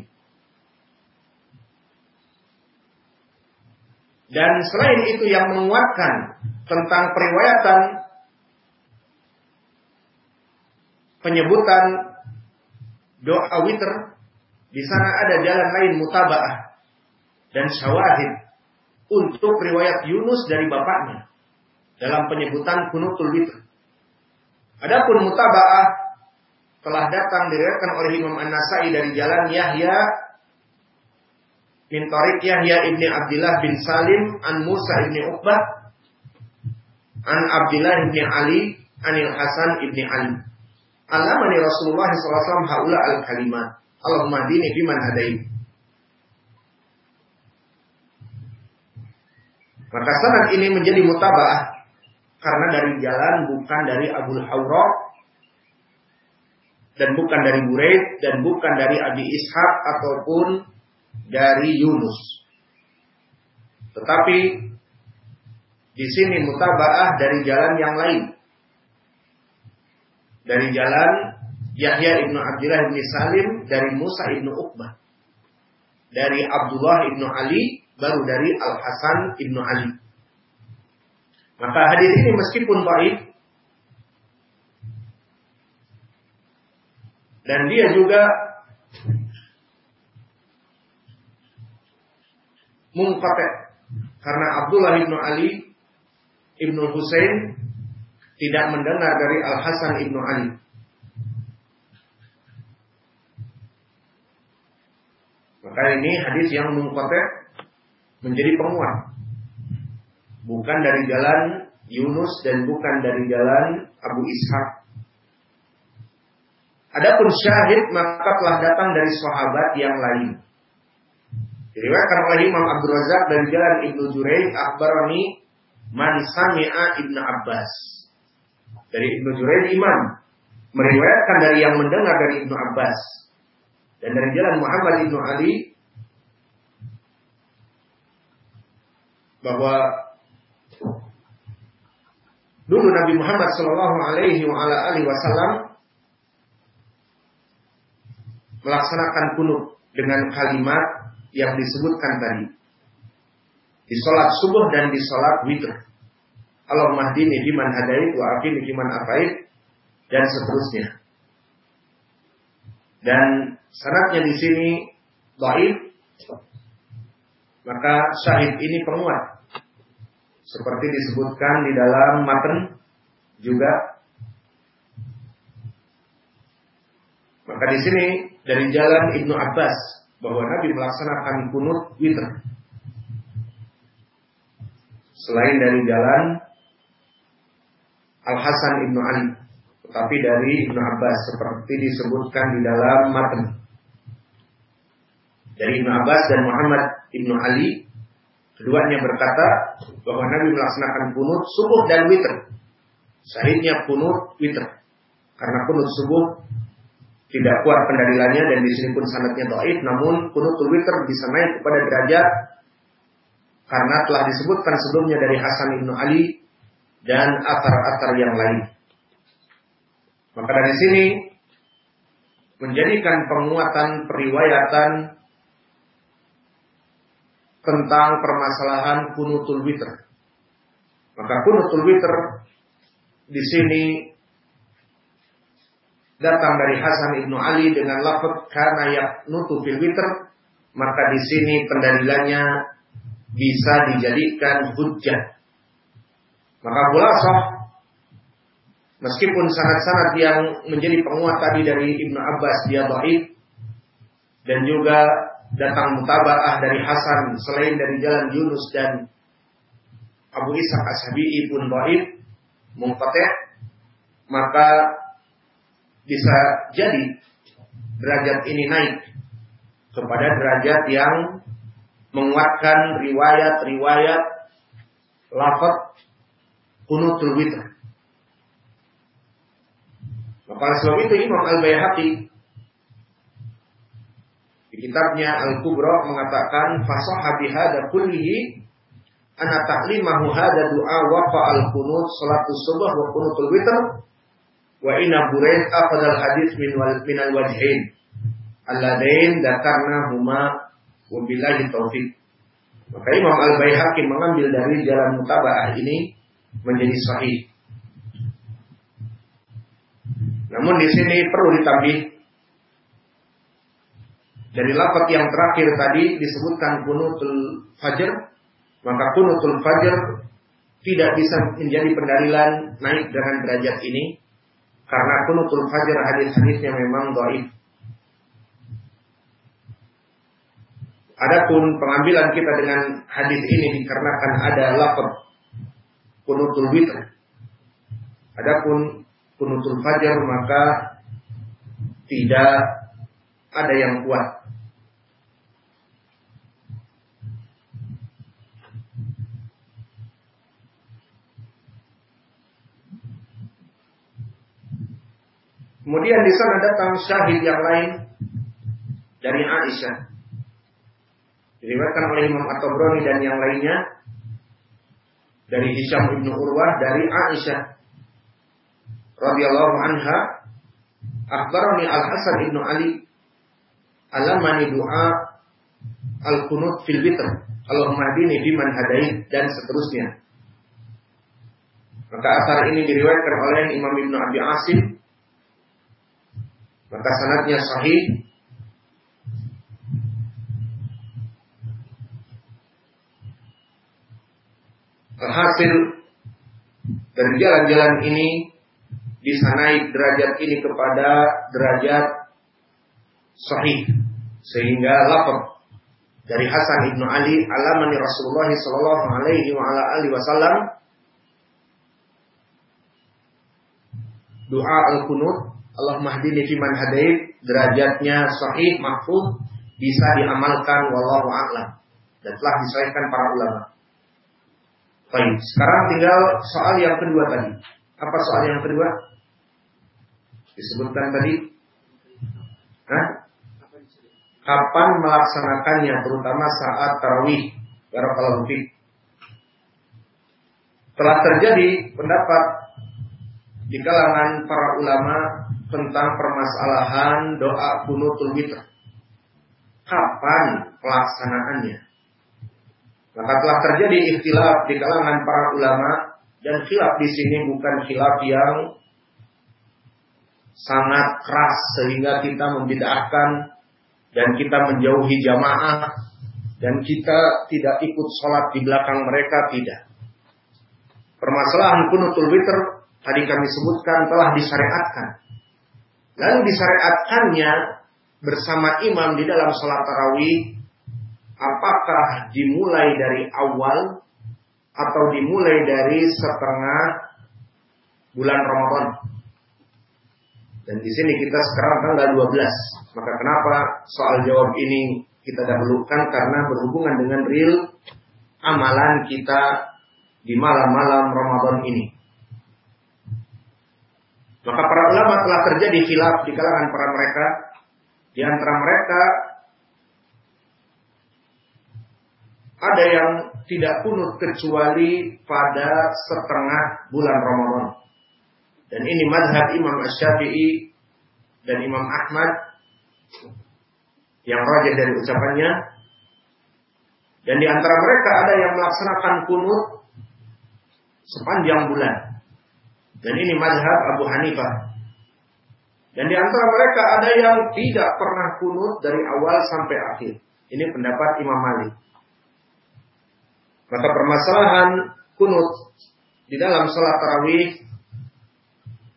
Dan selain itu yang menguatkan tentang periwayatan penyebutan doa witr di sana ada jalan lain mutabaah dan syawahid untuk riwayat Yunus dari bapaknya dalam penyebutan kunutul witr. Adapun mutabaah telah datang diriwayatkan oleh Imam An-Nasai dari jalan Yahya bin Tariq Yahya ibni Abdullah bin Salim an Musa ibni Uqbah an Abdullah ibni Ali anil Hasan ibni Ali. Alamani Rasulullah SAW haula al-kalimat. Allahumma dini biman hadain. Maka sanad ini menjadi mutabaah karena dari jalan bukan dari Abu Hawra dan bukan dari Buraid dan bukan dari Abi Ishaq ataupun dari Yunus. Tetapi di sini mutabaah dari jalan yang lain. Dari jalan Yahya ibnu Abdullah ibn Salim dari Musa ibnu Uqbah. Dari Abdullah ibnu Ali baru dari Al Hasan ibnu Ali. Maka hadis ini meskipun baik dan dia juga mungkate karena Abdullah bin Ali ibnu Husain tidak mendengar dari Al Hasan ibnu Ali. Maka ini hadis yang mungkate menjadi penguat bukan dari jalan Yunus dan bukan dari jalan Abu Ishaq. Adapun syahid maka telah datang dari sahabat yang lain. Diriwayatkan oleh Imam Abdul Razak dari jalan Ibnu Juraij akhbarani man sami'a Ibnu Abbas. Dari Ibnu Juraij Imam. Meriwayatkan dari yang mendengar dari Ibnu Abbas. Dan dari jalan Muhammad Ibnu Ali bahwa Dulu Nabi Muhammad Shallallahu Alaihi Wasallam melaksanakan kunut dengan kalimat yang disebutkan tadi. Di sholat subuh dan di sholat witir. Allahumma hdini fiman hadait wa afini fiman afait dan seterusnya. Dan syaratnya di sini baik maka syahid ini penguat seperti disebutkan di dalam matan juga. Maka di sini dari jalan Ibnu Abbas bahwa Nabi melaksanakan kunut witr. Selain dari jalan Al Hasan Ibnu Ali, tetapi dari Ibnu Abbas seperti disebutkan di dalam matan. Dari Ibnu Abbas dan Muhammad Ibnu Ali Keduanya berkata bahwa Nabi melaksanakan kunut subuh dan witr. Sahihnya kunut witr. Karena kunut subuh tidak kuat pendalilannya dan di sini pun sanatnya doaif, namun kunut witr bisa naik kepada derajat karena telah disebutkan sebelumnya dari Hasan ibnu Ali dan atar-atar yang lain. Maka dari sini menjadikan penguatan periwayatan tentang permasalahan kunutul witr. Maka kunutul witr di sini datang dari Hasan ibnu Ali dengan lafaz karena yaknutu fil witr, maka di sini pendalilannya bisa dijadikan hujjah. Maka bulasah meskipun sangat-sangat yang menjadi penguat tadi dari Ibnu Abbas dia baik. Dan juga datang mutabaah dari Hasan selain dari jalan Yunus dan Abu Isa Ashabi'i pun baik mungkateh maka bisa jadi derajat ini naik kepada derajat yang menguatkan riwayat-riwayat lafaz kunutul witr. Maka sebab itu Imam Al-Baihaqi kitabnya Al-Kubra mengatakan fasah bihada kullihi anna ta'limahu hada du'a waqa al-qunut salatus subh wa qunutul witr wa inna buraid afdal hadis min wal min al-wajhain alladain dakarna huma wa billahi taufiq. Maka Imam Al-Baihaqi mengambil dari jalan mutaba'ah ini menjadi sahih. Namun di sini perlu ditambih dari lafaz yang terakhir tadi disebutkan kunutul fajr, maka kunutul fajr tidak bisa menjadi pendalilan naik dengan derajat ini karena kunutul fajr hadis-hadisnya memang dhaif. Adapun pengambilan kita dengan hadis ini dikarenakan ada lafaz kunutul witr. Adapun kunutul fajar maka tidak ada yang kuat. Kemudian di sana datang syahid yang lain dari Aisyah. Diriwayatkan oleh Imam At-Tabrani dan yang lainnya dari Hisham ibnu Urwah dari Aisyah radhiyallahu anha akhbarani Al Hasan ibnu Ali alamani doa al kunut fil witr Allahumma hadini biman hadait dan seterusnya. Maka asar ini diriwayatkan oleh Imam Ibnu Abi Asim. Maka sanadnya sahih Alhasil dari jalan-jalan ini bisa naik derajat ini kepada derajat sahih sehingga lapor dari Hasan ibnu Ali alamani Rasulullah Shallallahu Alaihi Wasallam doa al kunut Allah mahdini fiman hadaib derajatnya sahih mahfuz bisa diamalkan wallahu a'lam dan telah disahihkan para ulama. Baik, sekarang tinggal soal yang kedua tadi. Apa soal yang kedua? Disebutkan tadi. Hah? Kapan melaksanakannya, terutama saat tarawih. Barakallahu fiik. Telah terjadi pendapat di kalangan para ulama tentang permasalahan doa kunutul witr. Kapan pelaksanaannya? Maka telah terjadi ikhtilaf di kalangan para ulama dan khilaf di sini bukan khilaf yang sangat keras sehingga kita membid'ahkan dan kita menjauhi jamaah dan kita tidak ikut sholat di belakang mereka tidak. Permasalahan kunutul witr tadi kami sebutkan telah disyariatkan. Lalu disyariatkannya bersama imam di dalam sholat tarawih apakah dimulai dari awal atau dimulai dari setengah bulan Ramadan. Dan di sini kita sekarang tanggal 12. Maka kenapa soal jawab ini kita dahulukan karena berhubungan dengan real amalan kita di malam-malam Ramadan ini. Maka para ulama telah terjadi khilaf di kalangan para mereka. Di antara mereka ada yang tidak kunut kecuali pada setengah bulan Ramadan. Dan ini madhab Imam Ash-Syafi'i dan Imam Ahmad yang rajin dari ucapannya. Dan di antara mereka ada yang melaksanakan kunut sepanjang bulan. Dan ini madhab Abu Hanifah. Dan di antara mereka ada yang tidak pernah kunut dari awal sampai akhir. Ini pendapat Imam Malik. Maka permasalahan kunut di dalam sholat tarawih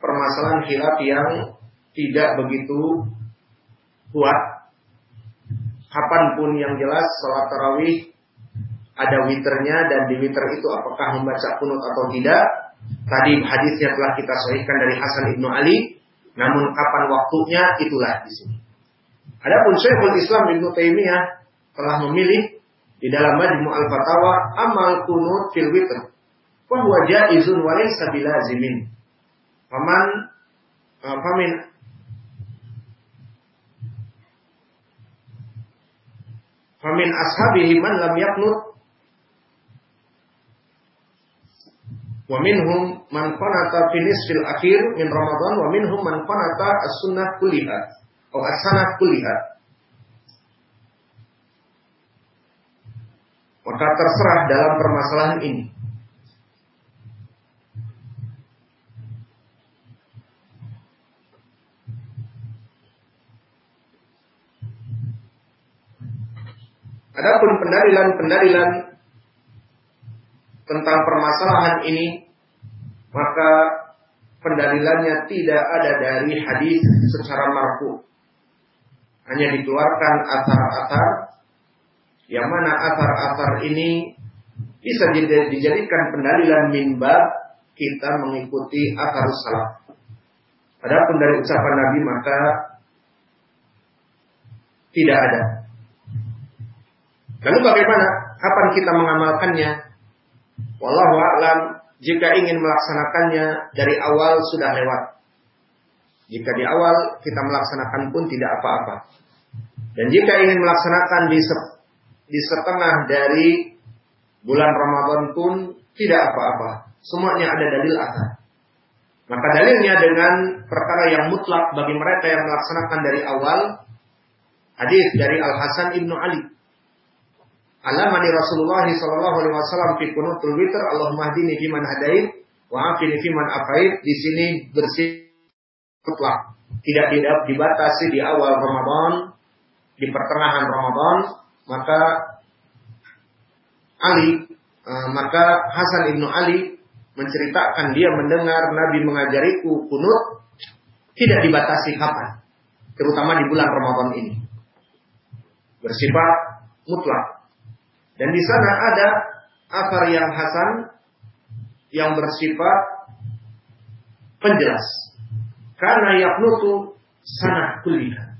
permasalahan khilaf yang tidak begitu kuat. Kapan pun yang jelas sholat tarawih ada witernya dan di witer itu apakah membaca kunut atau tidak. Tadi hadisnya telah kita sahihkan dari Hasan ibnu Ali. Namun kapan waktunya itulah di sini. Adapun Syekhul Islam Ibnu Taimiyah telah memilih di dalam Majmu' al-Fatawa amal kunut fil witr wa huwa jaizun wa laysa bilazimin. Faman famin famin ashabihi man lam yaknut wa minhum man qanata fi nisfil akhir min Ramadan wa minhum man qanata as-sunnah kulliha atau as-sanah kulliha Maka terserah dalam permasalahan ini. Adapun pendalilan-pendalilan tentang permasalahan ini, maka pendalilannya tidak ada dari hadis secara marfu. Hanya dikeluarkan asar-asar yang mana asar-asar ini bisa dijadikan pendalilan mimbar kita mengikuti asar salaf. Adapun dari ucapan Nabi maka tidak ada. Lalu bagaimana? Kapan kita mengamalkannya? Wallahu a'lam. Jika ingin melaksanakannya dari awal sudah lewat. Jika di awal kita melaksanakan pun tidak apa-apa. Dan jika ingin melaksanakan di di setengah dari bulan Ramadan pun tidak apa-apa. Semuanya ada dalil asal. Maka dalilnya dengan perkara yang mutlak bagi mereka yang melaksanakan dari awal hadis dari Al Hasan ibnu Ali. Alamani Rasulullah sallallahu alaihi wasallam fi kunutul witr Allahumma hdini fi man hadait wa afini fi man. Di sini bersih mutlak. Tidak dibatasi di awal Ramadan, di pertengahan Ramadan, maka Ali, uh, maka Hasan ibnu Ali menceritakan dia mendengar Nabi mengajariku kunut tidak dibatasi kapan, terutama di bulan Ramadan ini. Bersifat mutlak. Dan di sana ada akar yang Hasan yang bersifat penjelas. Karena yaknutu sana kuliah.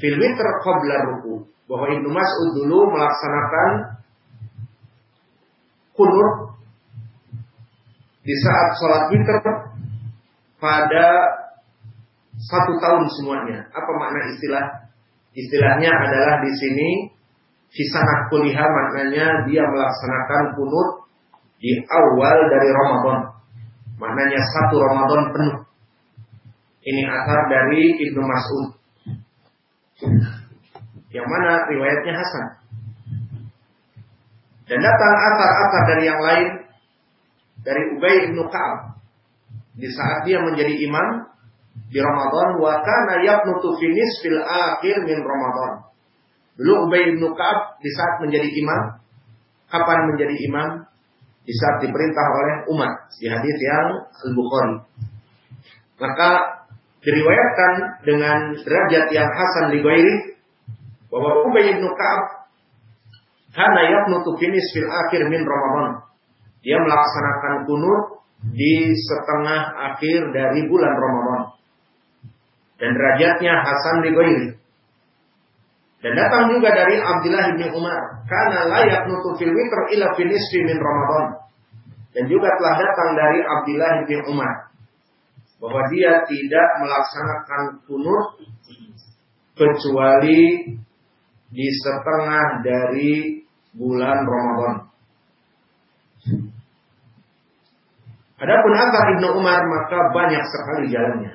Fil witr qabla ruku bahwa Ibnu Mas'ud dulu melaksanakan kunut di saat sholat witir pada satu tahun semuanya. Apa makna istilah? Istilahnya adalah di sini Fisanah kuliah maknanya dia melaksanakan kunut di awal dari Ramadan. Maknanya satu Ramadan penuh. Ini asar dari Ibnu Mas'ud yang mana riwayatnya Hasan. Dan datang akar-akar dari yang lain dari Ubay bin Ka'ab di saat dia menjadi imam di Ramadan wa kana yaqnutu fi nisfil akhir min Ramadan. Dulu Ubay bin Ka'ab di saat menjadi imam kapan menjadi imam? Di saat diperintah oleh umat di hadis yang Al-Bukhari. Maka diriwayatkan dengan derajat yang hasan di Ghairi bahwa Ubay bin Ka'ab karena yaqnutu finis fil akhir min Ramadan. Dia melaksanakan kunut di setengah akhir dari bulan Ramadan. Dan derajatnya Hasan di Ghairi. Dan datang juga dari Abdullah bin Umar, karena layak nutu fil witr ila finis min Ramadan. Dan juga telah datang dari Abdullah bin Umar bahwa dia tidak melaksanakan kunut kecuali di setengah dari bulan Ramadan. Adapun akar Ibnu Umar maka banyak sekali jalannya.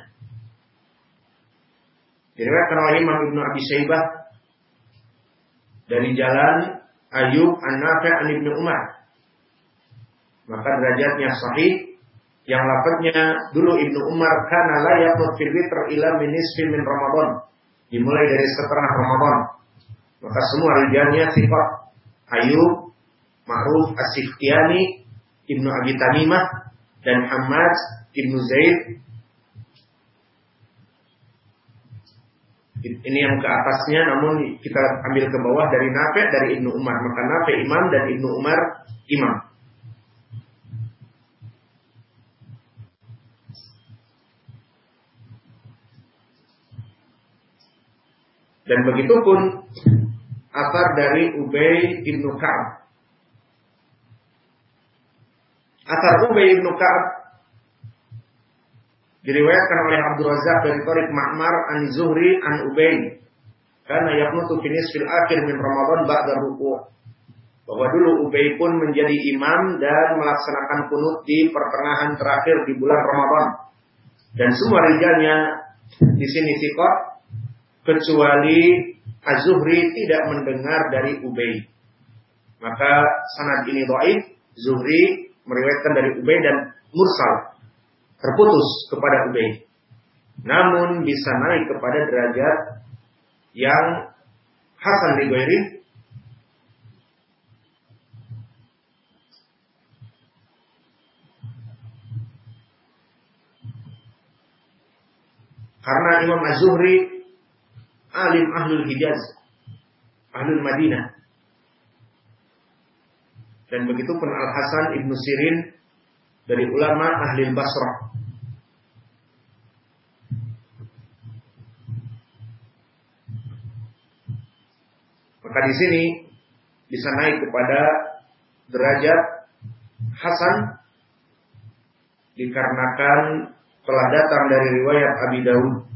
Diriwayatkan oleh Imam Ibnu Abi Syaibah dari jalan Ayub An-Nafi' an Ibnu Umar. Maka derajatnya sahih yang lafadznya dulu Ibnu Umar kana la yaqut fil witr ila min min Ramadan. Dimulai dari setengah Ramadan. Maka semua rijalnya sifat Ayub, Ma'ruf As-Siftiani, Ibnu Abi Tamimah, dan Hamad Ibnu Zaid. Ini yang ke atasnya, namun kita ambil ke bawah dari Nafe, dari Ibnu Umar. Maka Nafe imam dan Ibnu Umar imam. Dan begitu pun asar dari Ubay ibnu Ka'ab. Asar Ubay ibnu Ka'ab diriwayatkan oleh Abdul Razak dari Tariq Ma'mar an Zuhri an Ubay. Karena yaknutu fi fil akhir min Ramadan ba'da ruku' bahwa dulu Ubay pun menjadi imam dan melaksanakan kunut di pertengahan terakhir di bulan Ramadan. Dan semua rijalnya di sini sikot kecuali Az-Zuhri tidak mendengar dari Ubay. Maka sanad ini dhaif, Zuhri meriwayatkan dari Ubay dan mursal terputus kepada Ubay. Namun bisa naik kepada derajat yang Hasan di Karena Imam Az-Zuhri alim ahlul Hijaz, ahlul Madinah. Dan begitu pun Al-Hasan Ibnu Sirin dari ulama ahli Basrah. Maka di sini bisa naik kepada derajat Hasan dikarenakan telah datang dari riwayat Abi Dawud.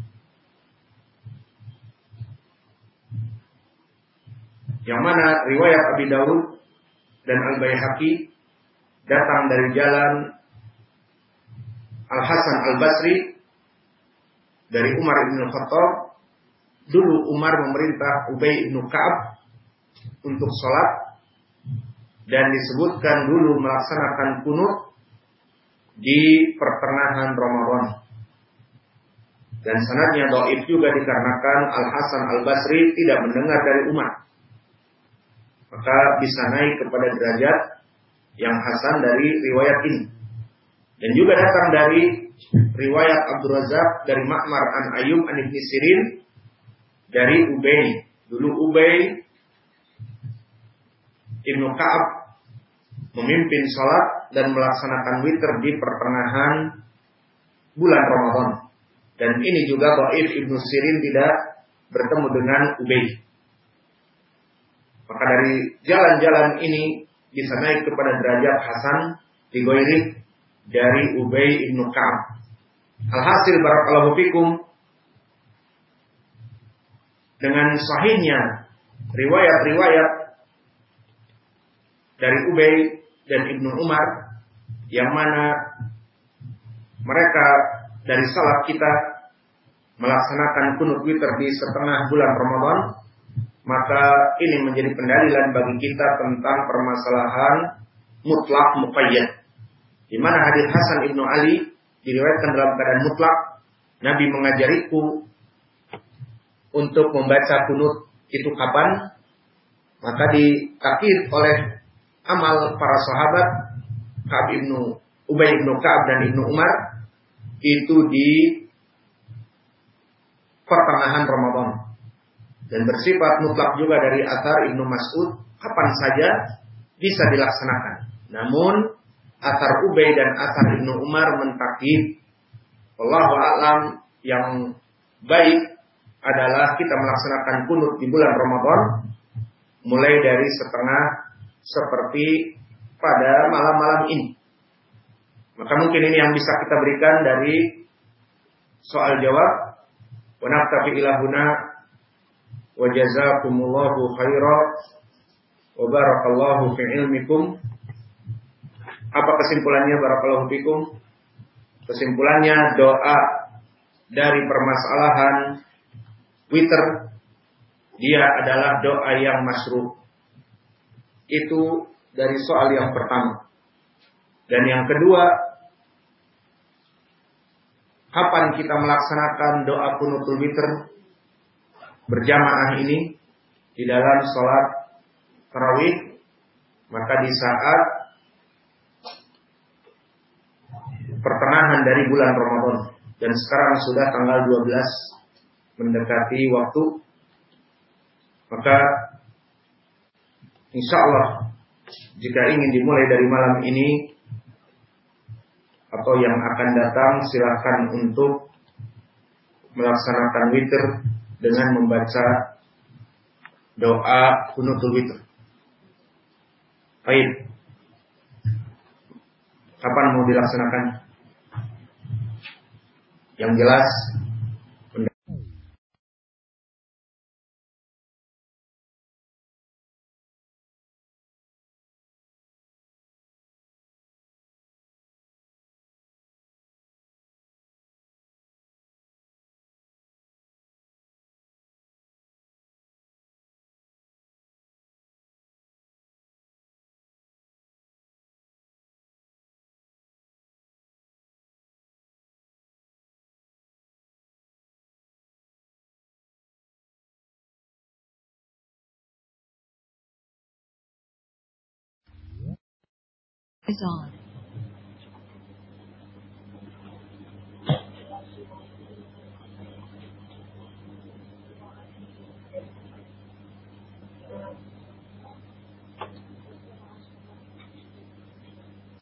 Yang mana riwayat Abi Dawud dan Al Baihaqi datang dari jalan Al Hasan Al Basri dari Umar bin Khattab. Dulu Umar memerintah Ubay bin Ka'ab untuk sholat dan disebutkan dulu melaksanakan kunut di pertengahan Ramadan. Dan sanadnya doif juga dikarenakan Al Hasan Al Basri tidak mendengar dari Umar. Maka bisa naik kepada derajat yang Hasan dari riwayat ini. Dan juga datang dari riwayat Abdul Razak dari Ma'mar an Ayub an Ibn Sirin dari Ubay. Dulu Ubay Ibnu Ka'ab memimpin sholat dan melaksanakan witir di pertengahan bulan Ramadan. Dan ini juga Baif Ibnu Sirin tidak bertemu dengan Ubay. Maka dari jalan-jalan ini bisa naik kepada derajat Hasan di Goiri dari Ubay Ibnu Ka'ab. Alhasil barakallahu fikum dengan sahihnya riwayat-riwayat dari Ubay dan Ibnu Umar yang mana mereka dari salaf kita melaksanakan kunut witir di setengah bulan Ramadan maka ini menjadi pendalilan bagi kita tentang permasalahan mutlak muqayyad. Di mana hadis Hasan Ibnu Ali diriwayatkan dalam keadaan mutlak Nabi mengajariku untuk membaca kunut itu kapan? Maka ditakir oleh amal para sahabat Ka'ab ibnu Ubay ibnu Ka'ab dan ibnu Umar itu di pertengahan Ramadan dan bersifat mutlak juga dari Athar ibnu Mas'ud kapan saja bisa dilaksanakan. Namun Athar Ubay dan Athar ibnu Umar mentakib Allah alam yang baik adalah kita melaksanakan kunut di bulan Ramadan mulai dari setengah seperti pada malam-malam ini. Maka mungkin ini yang bisa kita berikan dari soal jawab. Wa naktafi ilahuna wa jazakumullahu khaira wa barakallahu fi ilmikum. Apa kesimpulannya barakallahu fikum? Kesimpulannya doa dari permasalahan Twitter dia adalah doa yang masruh itu dari soal yang pertama. Dan yang kedua, kapan kita melaksanakan doa kunutul witr berjamaah ini di dalam sholat tarawih, maka di saat pertengahan dari bulan Ramadan dan sekarang sudah tanggal 12 mendekati waktu maka Insya Allah jika ingin dimulai dari malam ini atau yang akan datang silahkan untuk melaksanakan witir dengan membaca doa kunutul witir. Baik. Kapan mau dilaksanakan? Yang jelas is on.